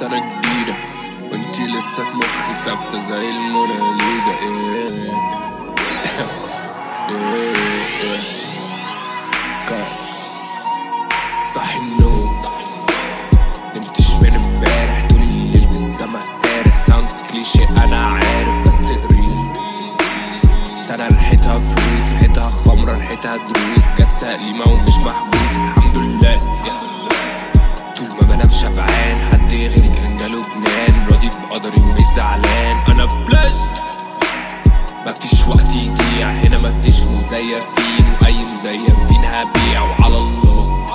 سنة جديدة وانتي لسه في مخي ثابتة زي الموناليزا إيه إيه إيه كار. صحي النوم نمتش من امبارح طول الليل في السما سارح sounds cliché أنا عارف بس قريب سنة ريحتها فلوس ريحتها خمرة ريحتها دروس. جت سليمة ومش محبوس. راضي بقدري ومش زعلان. أنا بلشت مفيش وقت يضيع. هنا مفيش مزيفين وأي مزيفين هبيع؟ وعلى الله.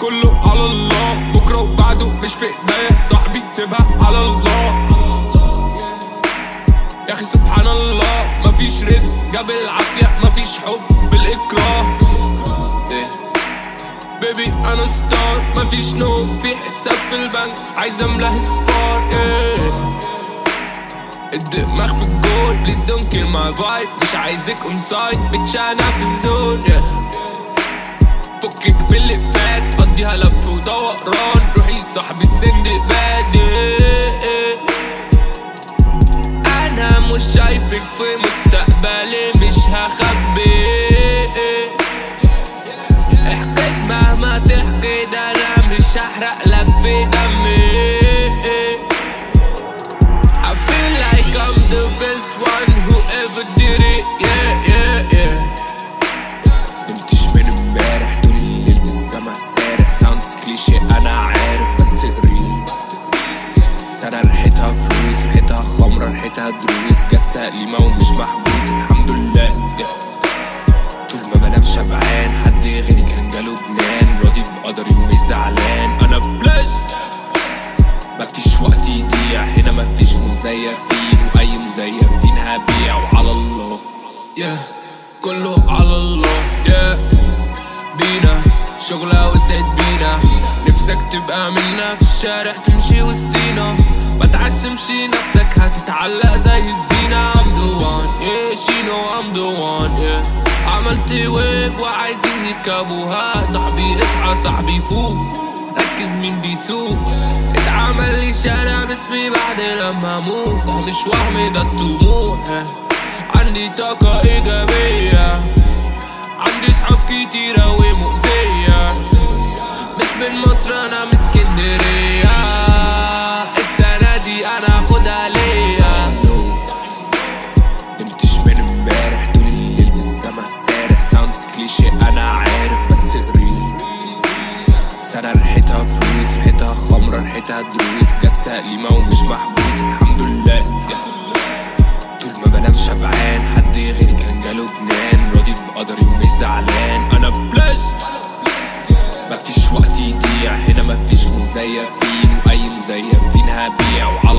كله على الله. بكرة وبعده مش في ايديا صاحبي سيبها على الله. يا أخي سبحان الله. مفيش رزق جاب العافية. مفيش حب بالإكراه. مفيش نوم في حساب في البنك. عايز املاه أصفار إيه. الدماغ في الجول please don't kill my vibe مش عايزك on side بتشانا في ال zone yeah. فكك باللي فات. قضيها لف ودوران روحي صاحبي السندباد yeah. أنا مش شايفك في مستقبلي. The best one who ever did it. Yeah yeah yeah. نمتش من امبارح طول الليل في السما سارح. ساوندز كليشيه أنا عارف بس قريب سنة ريحتها فلوس ريحتها خمرة ريحتها دروس. جت سليمة ومش محبوس الحمد لله. مفيش وقت يضيع. هنا مفيش مزيفين وأي مزيفين هبيع. وعلى الله. Yeah. كله على الله. Yeah. بينا. شغلة وسعد بينا. نفسك تبقى منا في الشارع تمشي وسطينا. ما تعشمش نفسك هتتعلق زي الزينة. I'm the one. Yeah she know I'm the one. Yeah. عملت ويف وعايزين يركبوها. صاحبي اصحى صاحبي فوق. ركز مين بيسوق. اتعمل لي شارع باسمي بعد لما أموت. مش وهم ده الطموح. زعلان أنا بلشت مفيش وقت يضيع. هنا مفيش مزيفين. وأي مزيفين هبيع.